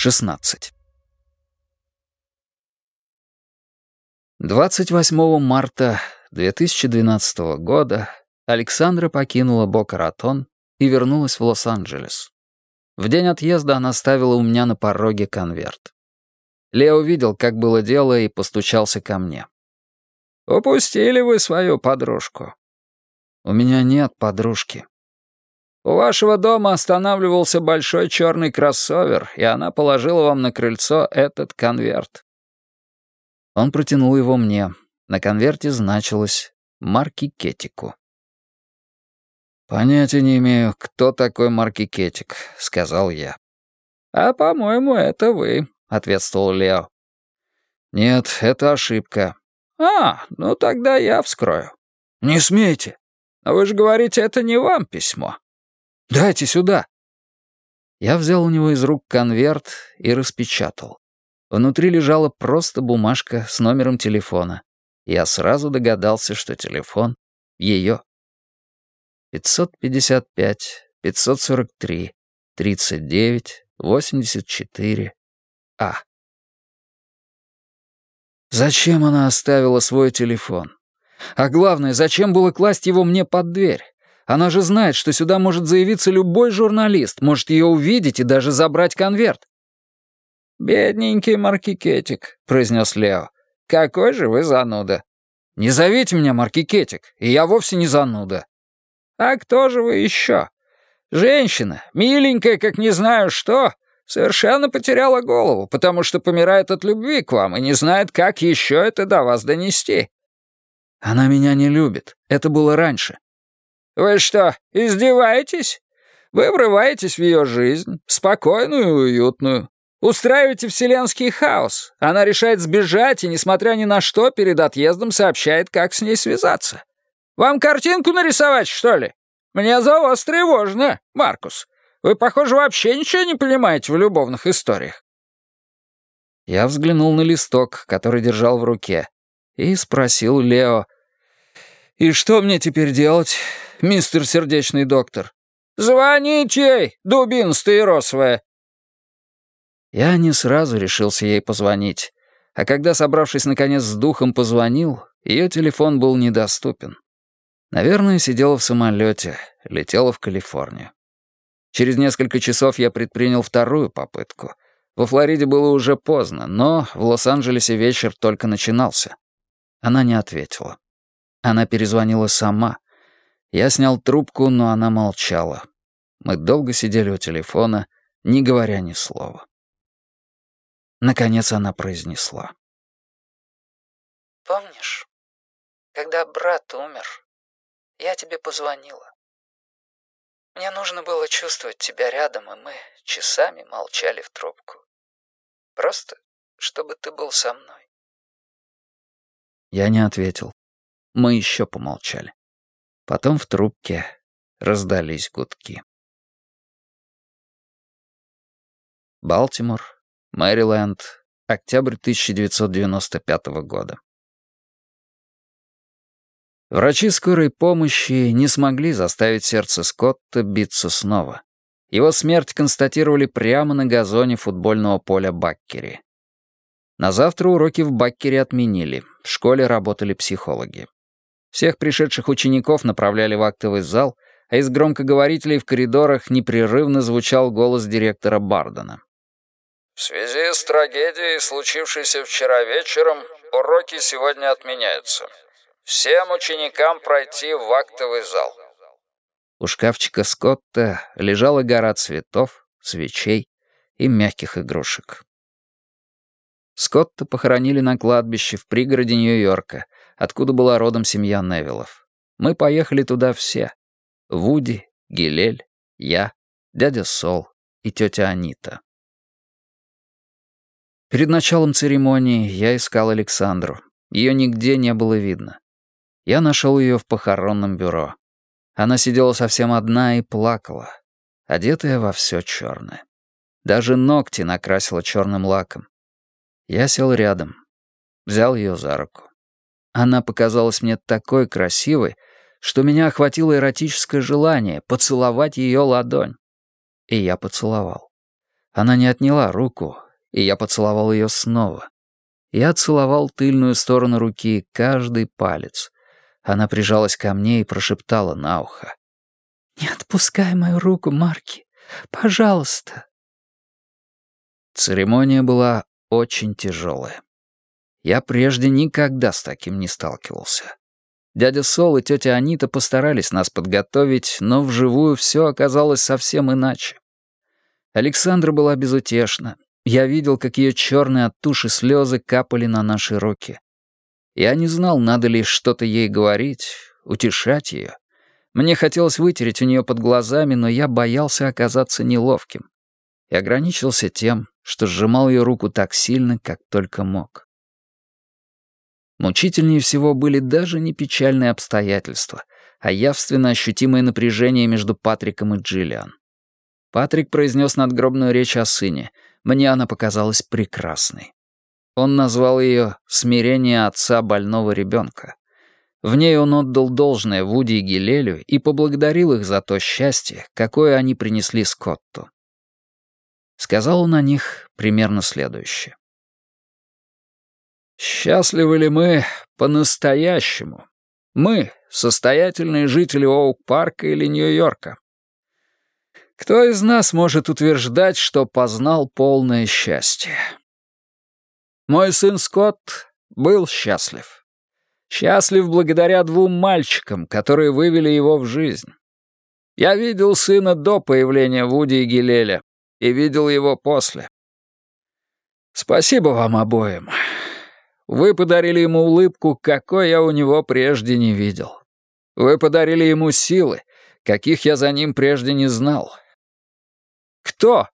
16. 28 марта 2012 года Александра покинула Бока-Ратон и вернулась в Лос-Анджелес. В день отъезда она ставила у меня на пороге конверт. Лео видел, как было дело, и постучался ко мне. «Упустили вы свою подружку?» «У меня нет подружки», у вашего дома останавливался большой черный кроссовер, и она положила вам на крыльцо этот конверт». Он протянул его мне. На конверте значилось «Марки Кетику». «Понятия не имею, кто такой Марки Кетик», — сказал я. «А, по-моему, это вы», — ответствовал Лео. «Нет, это ошибка». «А, ну тогда я вскрою». «Не смейте». «Но вы же говорите, это не вам письмо». «Дайте сюда!» Я взял у него из рук конверт и распечатал. Внутри лежала просто бумажка с номером телефона. Я сразу догадался, что телефон — ее. 555, 543, 39, 84, А. Зачем она оставила свой телефон? А главное, зачем было класть его мне под дверь? Она же знает, что сюда может заявиться любой журналист, может ее увидеть и даже забрать конверт. «Бедненький Маркикетик», — произнес Лео. «Какой же вы зануда». «Не зовите меня Маркикетик, и я вовсе не зануда». «А кто же вы еще? Женщина, миленькая, как не знаю что, совершенно потеряла голову, потому что помирает от любви к вам и не знает, как еще это до вас донести». «Она меня не любит. Это было раньше. «Вы что, издеваетесь? Вы врываетесь в ее жизнь, спокойную и уютную. Устраиваете вселенский хаос. Она решает сбежать и, несмотря ни на что, перед отъездом сообщает, как с ней связаться. Вам картинку нарисовать, что ли? Мне за вас тревожно, Маркус. Вы, похоже, вообще ничего не понимаете в любовных историях». Я взглянул на листок, который держал в руке, и спросил Лео, «И что мне теперь делать? мистер сердечный доктор. «Звоните ей, дубин стаиросовая!» Я не сразу решился ей позвонить, а когда, собравшись наконец с духом, позвонил, ее телефон был недоступен. Наверное, сидела в самолете, летела в Калифорнию. Через несколько часов я предпринял вторую попытку. Во Флориде было уже поздно, но в Лос-Анджелесе вечер только начинался. Она не ответила. Она перезвонила сама — я снял трубку, но она молчала. Мы долго сидели у телефона, не говоря ни слова. Наконец она произнесла. «Помнишь, когда брат умер, я тебе позвонила. Мне нужно было чувствовать тебя рядом, и мы часами молчали в трубку. Просто, чтобы ты был со мной». Я не ответил. Мы еще помолчали. Потом в трубке раздались гудки. Балтимор, Мэриленд, октябрь 1995 года. Врачи скорой помощи не смогли заставить сердце Скотта биться снова. Его смерть констатировали прямо на газоне футбольного поля Баккери. На завтра уроки в Баккере отменили, в школе работали психологи. Всех пришедших учеников направляли в актовый зал, а из громкоговорителей в коридорах непрерывно звучал голос директора Бардена. «В связи с трагедией, случившейся вчера вечером, уроки сегодня отменяются. Всем ученикам пройти в актовый зал». У шкафчика Скотта лежала гора цветов, свечей и мягких игрушек. Скотта похоронили на кладбище в пригороде Нью-Йорка — откуда была родом семья Невиллов. Мы поехали туда все. Вуди, Гилель, я, дядя Сол и тетя Анита. Перед началом церемонии я искал Александру. Ее нигде не было видно. Я нашел ее в похоронном бюро. Она сидела совсем одна и плакала, одетая во все черное. Даже ногти накрасила черным лаком. Я сел рядом, взял ее за руку. Она показалась мне такой красивой, что меня охватило эротическое желание поцеловать ее ладонь. И я поцеловал. Она не отняла руку, и я поцеловал ее снова. Я целовал тыльную сторону руки, каждый палец. Она прижалась ко мне и прошептала на ухо. «Не отпускай мою руку, Марки. Пожалуйста». Церемония была очень тяжелая. Я прежде никогда с таким не сталкивался. Дядя Сол и тетя Анита постарались нас подготовить, но вживую все оказалось совсем иначе. Александра была безутешна. Я видел, как ее черные от туши слезы капали на наши руки. Я не знал, надо ли что-то ей говорить, утешать ее. Мне хотелось вытереть у нее под глазами, но я боялся оказаться неловким. И ограничился тем, что сжимал ее руку так сильно, как только мог. Мучительнее всего были даже не печальные обстоятельства, а явственно ощутимое напряжение между Патриком и Джиллиан. Патрик произнес надгробную речь о сыне. Мне она показалась прекрасной. Он назвал ее «Смирение отца больного ребенка». В ней он отдал должное Вуди и Гилелю и поблагодарил их за то счастье, какое они принесли Скотту. Сказал он о них примерно следующее. Счастливы ли мы по-настоящему? Мы, состоятельные жители Оук-парка или Нью-Йорка? Кто из нас может утверждать, что познал полное счастье? Мой сын Скотт был счастлив. Счастлив благодаря двум мальчикам, которые вывели его в жизнь. Я видел сына до появления Вуди и Гилеля и видел его после. Спасибо вам обоим. Вы подарили ему улыбку, какой я у него прежде не видел. Вы подарили ему силы, каких я за ним прежде не знал. Кто,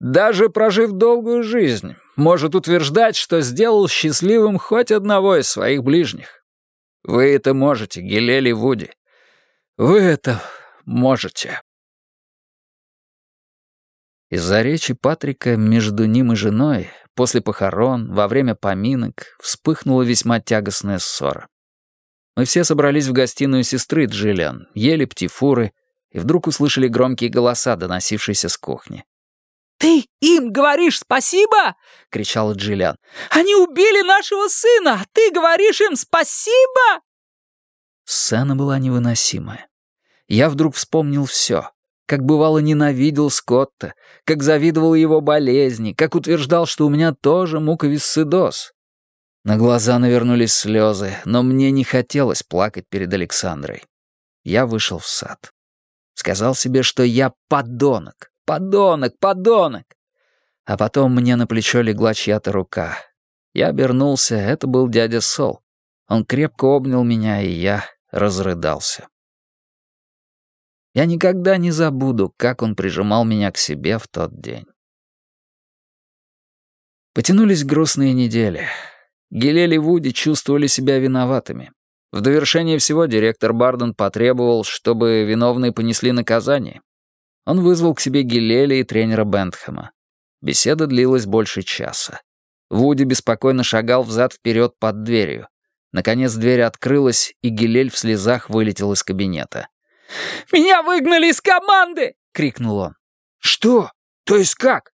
даже прожив долгую жизнь, может утверждать, что сделал счастливым хоть одного из своих ближних? Вы это можете, Гилели Вуди. Вы это можете. Из-за речи Патрика между ним и женой после похорон, во время поминок, вспыхнула весьма тягостная ссора. Мы все собрались в гостиную сестры Джиллиан, ели птифуры, и вдруг услышали громкие голоса, доносившиеся с кухни. «Ты им говоришь спасибо?» — кричала Джиллиан. «Они убили нашего сына, а ты говоришь им спасибо?» Сцена была невыносимая. Я вдруг вспомнил все как бывало ненавидел Скотта, как завидовал его болезни, как утверждал, что у меня тоже муковисцидоз. На глаза навернулись слезы, но мне не хотелось плакать перед Александрой. Я вышел в сад. Сказал себе, что я подонок, подонок, подонок. А потом мне на плечо легла чья-то рука. Я обернулся, это был дядя Сол. Он крепко обнял меня, и я разрыдался. Я никогда не забуду, как он прижимал меня к себе в тот день. Потянулись грустные недели. Гелели и Вуди чувствовали себя виноватыми. В довершение всего директор Барден потребовал, чтобы виновные понесли наказание. Он вызвал к себе Гелели и тренера Бентхэма. Беседа длилась больше часа. Вуди беспокойно шагал взад-вперед под дверью. Наконец дверь открылась, и Гелель в слезах вылетел из кабинета. «Меня выгнали из команды!» — крикнул он. «Что? То есть как?»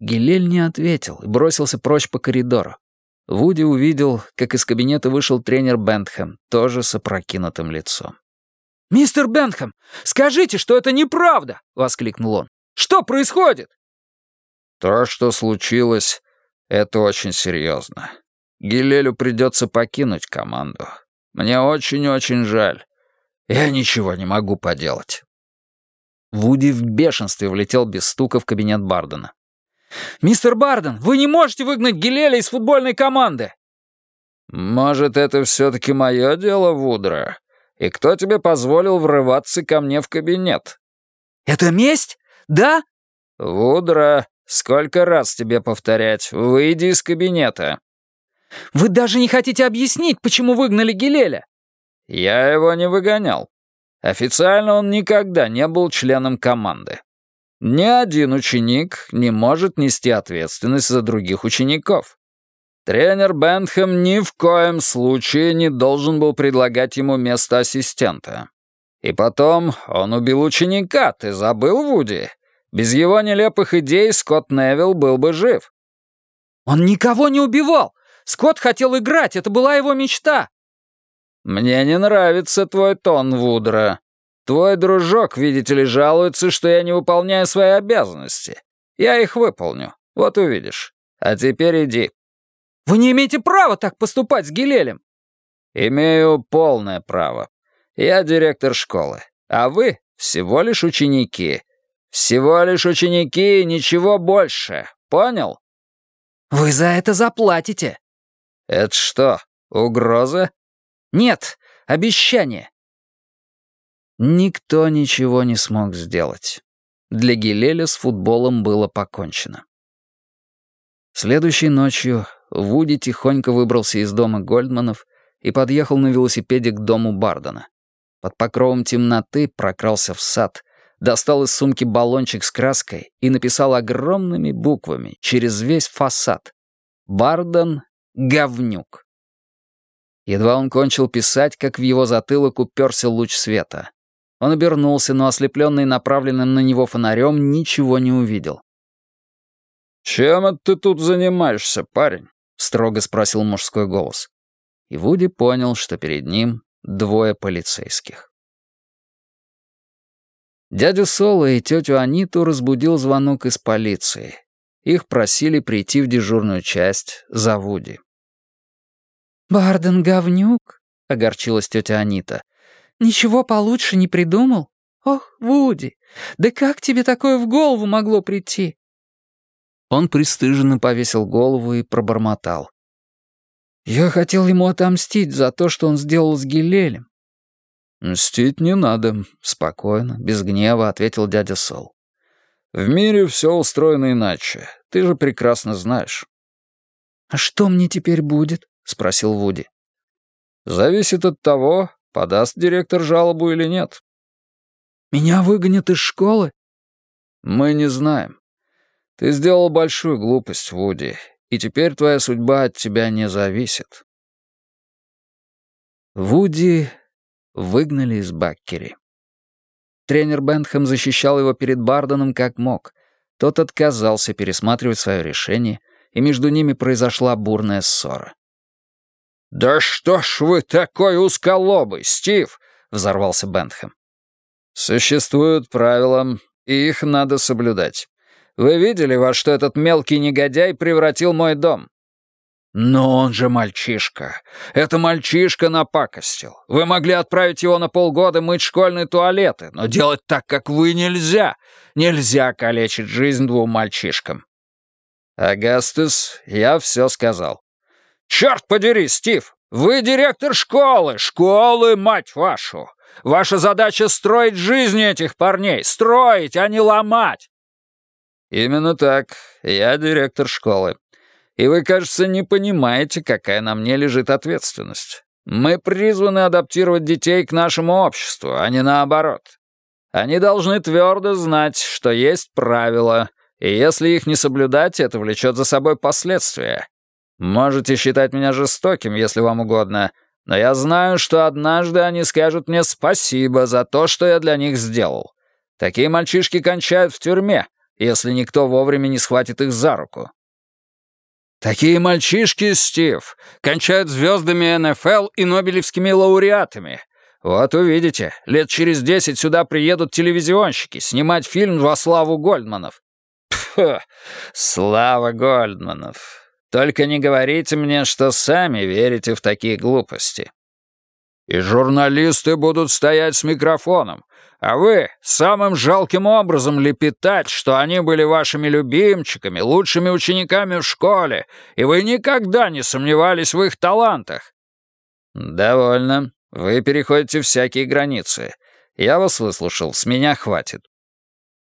Гилель не ответил и бросился прочь по коридору. Вуди увидел, как из кабинета вышел тренер Бентхэм, тоже с опрокинутым лицом. «Мистер Бентхэм, скажите, что это неправда!» — воскликнул он. «Что происходит?» «То, что случилось, это очень серьезно. Гилелю придется покинуть команду. Мне очень-очень жаль. Я ничего не могу поделать». Вуди в бешенстве влетел без стука в кабинет Бардена. «Мистер Барден, вы не можете выгнать Гилеля из футбольной команды!» «Может, это все-таки мое дело, Вудра? И кто тебе позволил врываться ко мне в кабинет?» «Это месть? Да?» «Вудра, сколько раз тебе повторять? Выйди из кабинета». «Вы даже не хотите объяснить, почему выгнали Гилеля?» «Я его не выгонял. Официально он никогда не был членом команды. Ни один ученик не может нести ответственность за других учеников. Тренер Бентхэм ни в коем случае не должен был предлагать ему место ассистента. И потом, он убил ученика, ты забыл, Вуди? Без его нелепых идей Скотт Невилл был бы жив. Он никого не убивал. Скотт хотел играть, это была его мечта. Мне не нравится твой тон, Вудра. Твой дружок, видите ли, жалуется, что я не выполняю свои обязанности. Я их выполню, вот увидишь. А теперь иди. Вы не имеете права так поступать с Гилелем. Имею полное право. Я директор школы, а вы всего лишь ученики. Всего лишь ученики и ничего больше. Понял? Вы за это заплатите. Это что, угроза? Нет, обещание. Никто ничего не смог сделать. Для Гилеля с футболом было покончено. Следующей ночью Вуди тихонько выбрался из дома Гольдманов и подъехал на велосипеде к дому Бардена. Под покровом темноты прокрался в сад, достал из сумки баллончик с краской и написал огромными буквами через весь фасад «Барден — говнюк». Едва он кончил писать, как в его затылок уперся луч света. Он обернулся, но ослепленный направленным на него фонарем ничего не увидел. «Чем это ты тут занимаешься, парень?» — строго спросил мужской голос. И Вуди понял, что перед ним двое полицейских. Дядю Соло и тетю Аниту разбудил звонок из полиции. Их просили прийти в дежурную часть за Вуди. «Барден говнюк», — огорчилась тетя Анита. «Ничего получше не придумал? Ох, Вуди, да как тебе такое в голову могло прийти?» Он пристыженно повесил голову и пробормотал. «Я хотел ему отомстить за то, что он сделал с Гилелем». «Мстить не надо», — спокойно, без гнева ответил дядя Сол. «В мире все устроено иначе. Ты же прекрасно знаешь». «А что мне теперь будет?» — спросил Вуди. «Зависит от того, подаст директор жалобу или нет». «Меня выгонят из школы?» «Мы не знаем. Ты сделал большую глупость, Вуди, и теперь твоя судьба от тебя не зависит». Вуди выгнали из Баккери. Тренер Бентхэм защищал его перед Барденом как мог. Тот отказался пересматривать свое решение, и между ними произошла бурная ссора. «Да что ж вы такой узколобый, Стив!» — взорвался Бентхэм. «Существуют правила, и их надо соблюдать. Вы видели, во что этот мелкий негодяй превратил мой дом? Но он же мальчишка. Это мальчишка напакостил. Вы могли отправить его на полгода мыть школьные туалеты, но делать так, как вы, нельзя. Нельзя калечить жизнь двум мальчишкам. Агастус, я все сказал. Черт подери, Стив! Вы директор школы! Школы, мать вашу! Ваша задача — строить жизни этих парней! Строить, а не ломать! «Именно так. Я директор школы. И вы, кажется, не понимаете, какая на мне лежит ответственность. Мы призваны адаптировать детей к нашему обществу, а не наоборот. Они должны твердо знать, что есть правила, и если их не соблюдать, это влечет за собой последствия. Можете считать меня жестоким, если вам угодно, но я знаю, что однажды они скажут мне спасибо за то, что я для них сделал. Такие мальчишки кончают в тюрьме, если никто вовремя не схватит их за руку. Такие мальчишки, Стив, кончают звездами НФЛ и нобелевскими лауреатами. Вот увидите, лет через десять сюда приедут телевизионщики снимать фильм во славу Гольдманов. Пф, слава Гольдманов. Только не говорите мне, что сами верите в такие глупости. И журналисты будут стоять с микрофоном, а вы самым жалким образом лепетать, что они были вашими любимчиками, лучшими учениками в школе, и вы никогда не сомневались в их талантах. Довольно. Вы переходите всякие границы. Я вас выслушал, с меня хватит.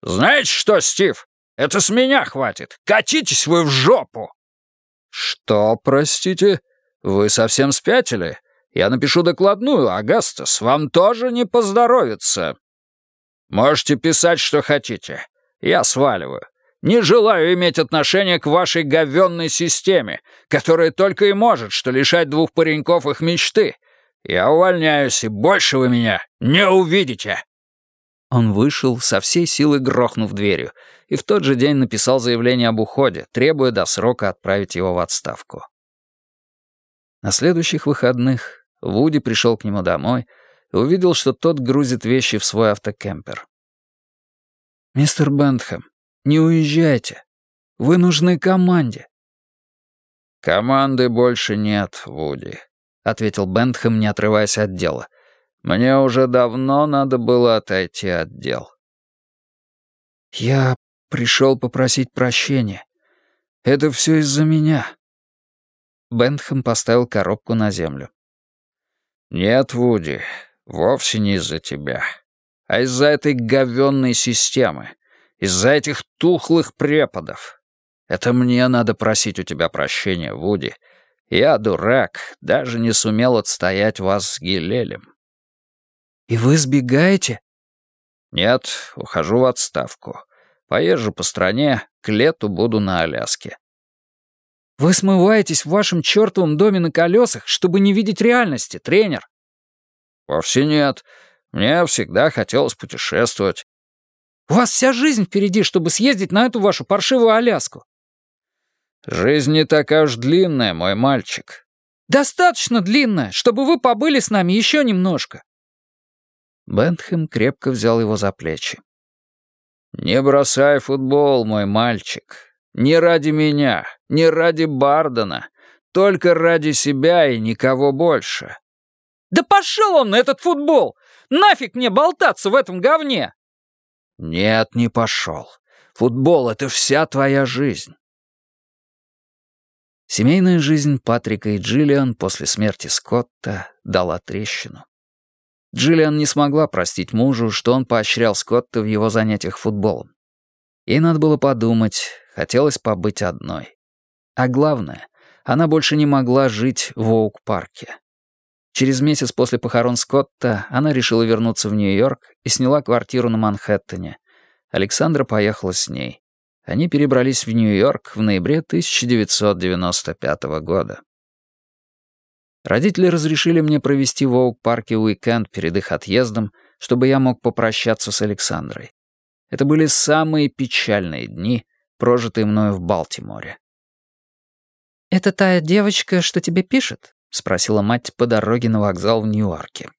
Знаете что, Стив? Это с меня хватит! Катитесь вы в жопу!» «Что, простите? Вы совсем спятили? Я напишу докладную, Агастас, вам тоже не поздоровится». «Можете писать, что хотите. Я сваливаю. Не желаю иметь отношения к вашей говенной системе, которая только и может, что лишать двух пареньков их мечты. Я увольняюсь, и больше вы меня не увидите!» Он вышел, со всей силы грохнув дверью, и в тот же день написал заявление об уходе, требуя до срока отправить его в отставку. На следующих выходных Вуди пришел к нему домой и увидел, что тот грузит вещи в свой автокемпер. «Мистер Бентхэм, не уезжайте. Вы нужны команде». «Команды больше нет, Вуди», — ответил Бентхэм, не отрываясь от дела. «Мне уже давно надо было отойти от дел». «Я пришел попросить прощения. Это все из-за меня». Бентхэм поставил коробку на землю. «Нет, Вуди, вовсе не из-за тебя, а из-за этой говенной системы, из-за этих тухлых преподов. Это мне надо просить у тебя прощения, Вуди. Я, дурак, даже не сумел отстоять вас с Гилелем». «И вы сбегаете?» «Нет, ухожу в отставку. Поезжу по стране, к лету буду на Аляске». «Вы смываетесь в вашем чертовом доме на колесах, чтобы не видеть реальности, тренер?» «Вовсе нет. Мне всегда хотелось путешествовать». «У вас вся жизнь впереди, чтобы съездить на эту вашу паршивую Аляску». «Жизнь не такая уж длинная, мой мальчик». «Достаточно длинная, чтобы вы побыли с нами еще немножко». Бентхэм крепко взял его за плечи. «Не бросай футбол, мой мальчик. Не ради меня, не ради Бардена, только ради себя и никого больше». «Да пошел он на этот футбол! Нафиг мне болтаться в этом говне!» «Нет, не пошел. Футбол — это вся твоя жизнь». Семейная жизнь Патрика и Джиллиан после смерти Скотта дала трещину. Джиллиан не смогла простить мужу, что он поощрял Скотта в его занятиях футболом. Ей надо было подумать, хотелось побыть одной. А главное, она больше не могла жить в Оук-парке. Через месяц после похорон Скотта она решила вернуться в Нью-Йорк и сняла квартиру на Манхэттене. Александра поехала с ней. Они перебрались в Нью-Йорк в ноябре 1995 года. Родители разрешили мне провести в Оук-парке уикенд перед их отъездом, чтобы я мог попрощаться с Александрой. Это были самые печальные дни, прожитые мною в Балтиморе. «Это та девочка, что тебе пишет?» — спросила мать по дороге на вокзал в Нью-Йорке.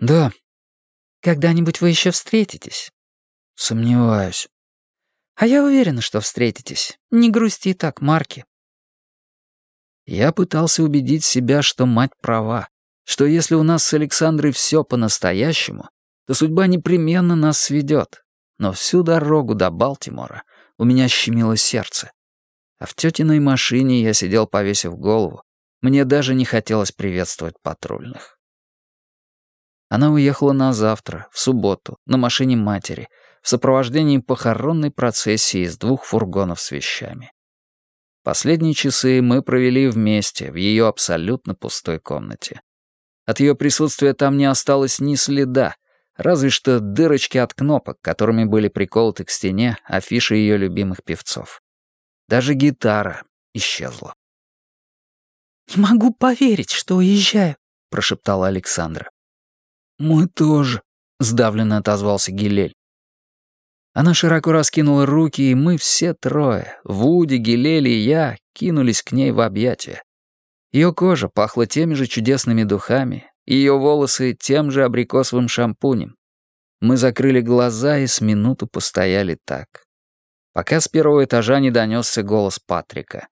«Да». «Когда-нибудь вы еще встретитесь?» «Сомневаюсь». «А я уверена, что встретитесь. Не грусти так, Марки». Я пытался убедить себя, что мать права, что если у нас с Александрой все по-настоящему, то судьба непременно нас сведет. Но всю дорогу до Балтимора у меня щемило сердце. А в тетиной машине я сидел, повесив голову. Мне даже не хотелось приветствовать патрульных. Она уехала на завтра, в субботу, на машине матери, в сопровождении похоронной процессии из двух фургонов с вещами. Последние часы мы провели вместе, в ее абсолютно пустой комнате. От ее присутствия там не осталось ни следа, разве что дырочки от кнопок, которыми были приколоты к стене афиши ее любимых певцов. Даже гитара исчезла. «Не могу поверить, что уезжаю», — прошептала Александра. «Мы тоже», — сдавленно отозвался Гилель. Она широко раскинула руки, и мы все трое, Вуди, Гилель и я, кинулись к ней в объятия. Ее кожа пахла теми же чудесными духами, ее волосы тем же абрикосовым шампунем. Мы закрыли глаза и с минуту постояли так. Пока с первого этажа не донесся голос Патрика.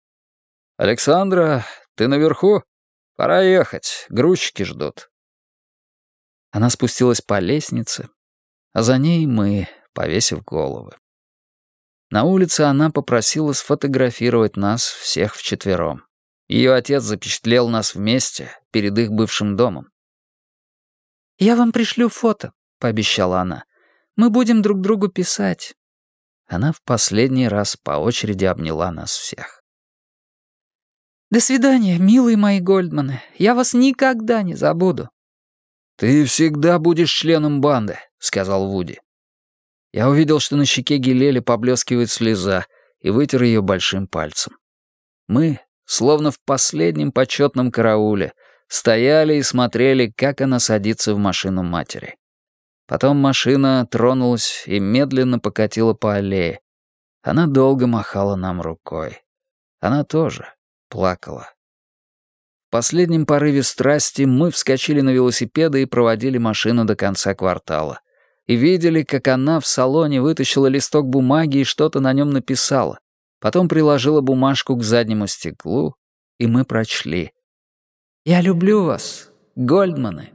«Александра, ты наверху? Пора ехать, грузчики ждут». Она спустилась по лестнице, а за ней мы, повесив головы. На улице она попросила сфотографировать нас всех вчетвером. Ее отец запечатлел нас вместе перед их бывшим домом. «Я вам пришлю фото», — пообещала она. «Мы будем друг другу писать». Она в последний раз по очереди обняла нас всех. «До свидания, милые мои Гольдманы. Я вас никогда не забуду». «Ты всегда будешь членом банды», — сказал Вуди. Я увидел, что на щеке Гилели поблескивает слеза, и вытер ее большим пальцем. Мы, словно в последнем почетном карауле, стояли и смотрели, как она садится в машину матери. Потом машина тронулась и медленно покатила по аллее. Она долго махала нам рукой. Она тоже плакала. В последнем порыве страсти мы вскочили на велосипеды и проводили машину до конца квартала. И видели, как она в салоне вытащила листок бумаги и что-то на нем написала. Потом приложила бумажку к заднему стеклу, и мы прочли. «Я люблю вас, Гольдманы».